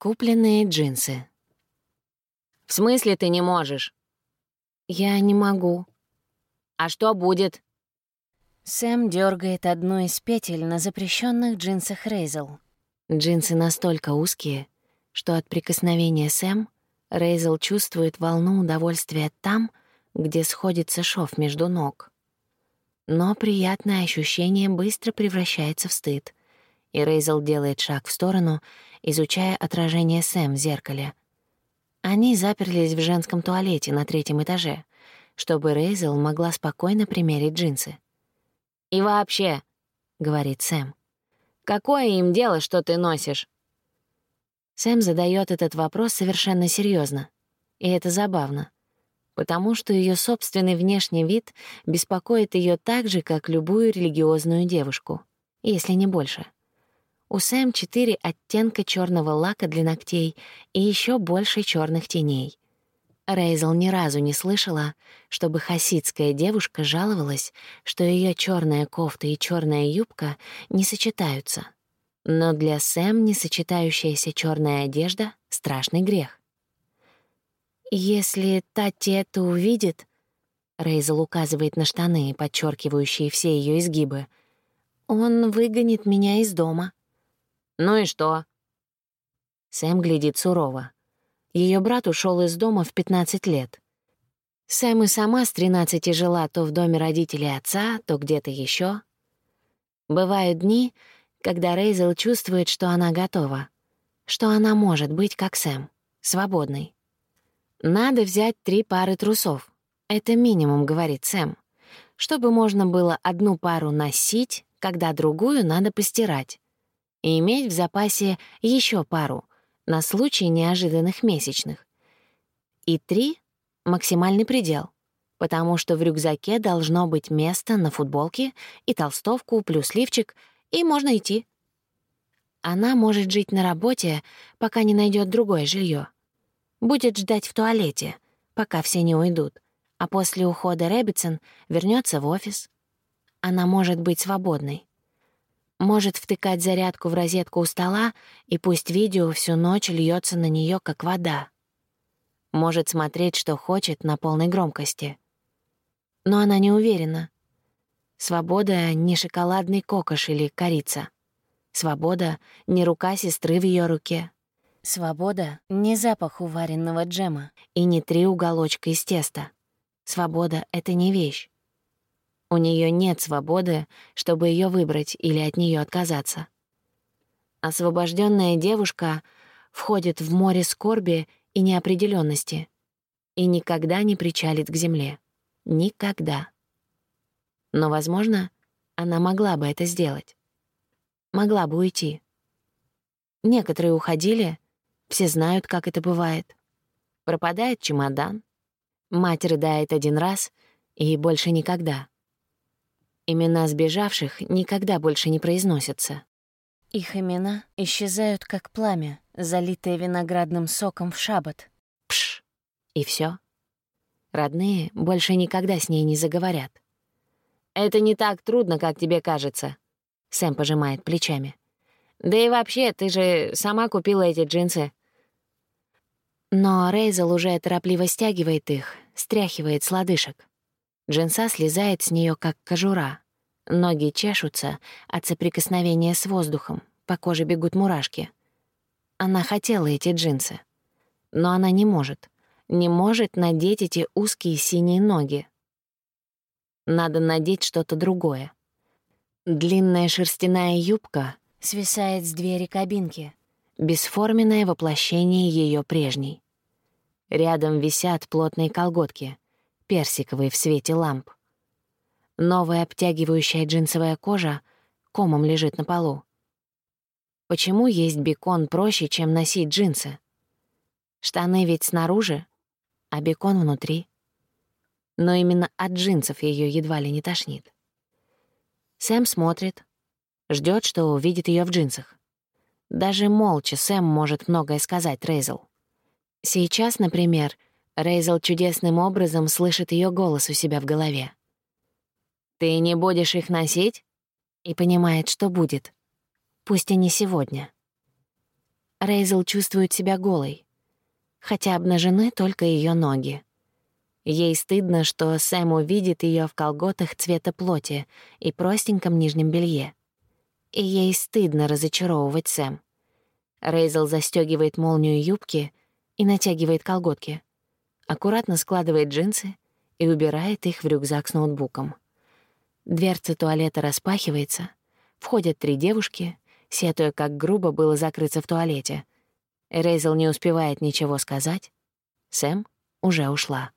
Купленные джинсы. «В смысле ты не можешь?» «Я не могу». «А что будет?» Сэм дергает одну из петель на запрещенных джинсах Рейзел. Джинсы настолько узкие, что от прикосновения Сэм Рейзел чувствует волну удовольствия там, где сходится шов между ног. Но приятное ощущение быстро превращается в стыд, и Рейзел делает шаг в сторону, изучая отражение Сэм в зеркале. Они заперлись в женском туалете на третьем этаже, чтобы Рейзел могла спокойно примерить джинсы. «И вообще», — говорит Сэм, — «какое им дело, что ты носишь?» Сэм задает этот вопрос совершенно серьезно, и это забавно, потому что ее собственный внешний вид беспокоит ее так же, как любую религиозную девушку, если не больше. У Сэм четыре оттенка черного лака для ногтей и еще больше черных теней. Рейзел ни разу не слышала, чтобы хасидская девушка жаловалась, что ее черная кофта и черная юбка не сочетаются — но для Сэм несочетающаяся черная одежда — страшный грех. «Если Тати это увидит...» Рейзел указывает на штаны, подчеркивающие все ее изгибы. «Он выгонит меня из дома». «Ну и что?» Сэм глядит сурово. Ее брат ушел из дома в 15 лет. Сэм и сама с 13 жила то в доме родителей отца, то где-то еще. Бывают дни, когда Рейзел чувствует, что она готова, что она может быть как Сэм, свободной. «Надо взять три пары трусов. Это минимум», — говорит Сэм, чтобы можно было одну пару носить, когда другую надо постирать, и иметь в запасе еще пару на случай неожиданных месячных. И три — максимальный предел, потому что в рюкзаке должно быть место на футболке и толстовку плюс лифчик — и можно идти. Она может жить на работе, пока не найдет другое жилье. Будет ждать в туалете, пока все не уйдут, а после ухода Рэббитсон вернется в офис. Она может быть свободной. Может втыкать зарядку в розетку у стола, и пусть видео всю ночь льется на нее как вода. Может смотреть, что хочет, на полной громкости. Но она не уверена — Свобода — не шоколадный кокош или корица. Свобода — не рука сестры в ее руке. Свобода — не запах уваренного джема и не три уголочка из теста. Свобода — это не вещь. У нее нет свободы, чтобы ее выбрать или от нее отказаться. Освобожденная девушка входит в море скорби и неопределенности и никогда не причалит к земле. Никогда. Но, возможно, она могла бы это сделать. Могла бы уйти. Некоторые уходили, все знают, как это бывает. Пропадает чемодан, мать рыдает один раз и больше никогда. Имена сбежавших никогда больше не произносятся. Их имена исчезают, как пламя, залитое виноградным соком в шаббат. Пш! И все. Родные больше никогда с ней не заговорят. Это не так трудно, как тебе кажется. Сэм пожимает плечами. Да и вообще, ты же сама купила эти джинсы. Но Рейзел уже торопливо стягивает их, стряхивает с лодыжек. Джинса слезает с нее как кожура. Ноги чешутся от соприкосновения с воздухом, по коже бегут мурашки. Она хотела эти джинсы. Но она не может. Не может надеть эти узкие синие ноги, надо надеть что-то другое. Длинная шерстяная юбка свисает с двери кабинки, бесформенное воплощение ее прежней. Рядом висят плотные колготки, персиковые в свете ламп. Новая обтягивающая джинсовая кожа комом лежит на полу. Почему есть бекон проще, чем носить джинсы? Штаны ведь снаружи, а бекон внутри но именно от джинсов ее едва ли не тошнит. Сэм смотрит, ждет, что увидит ее в джинсах. Даже молча Сэм может многое сказать Рейзел. Сейчас, например, Рейзел чудесным образом слышит ее голос у себя в голове. «Ты не будешь их носить?» И понимает, что будет. Пусть и не сегодня. Рейзел чувствует себя голой, хотя обнажены только ее ноги. Ей стыдно, что Сэм увидит ее в колготах цвета плоти и простеньком нижнем белье. И ей стыдно разочаровывать Сэм. Рейзел застегивает молнию юбки и натягивает колготки. Аккуратно складывает джинсы и убирает их в рюкзак с ноутбуком. Дверца туалета распахивается, входят три девушки, сетуя, как грубо было закрыться в туалете. Рейзел не успевает ничего сказать. Сэм уже ушла.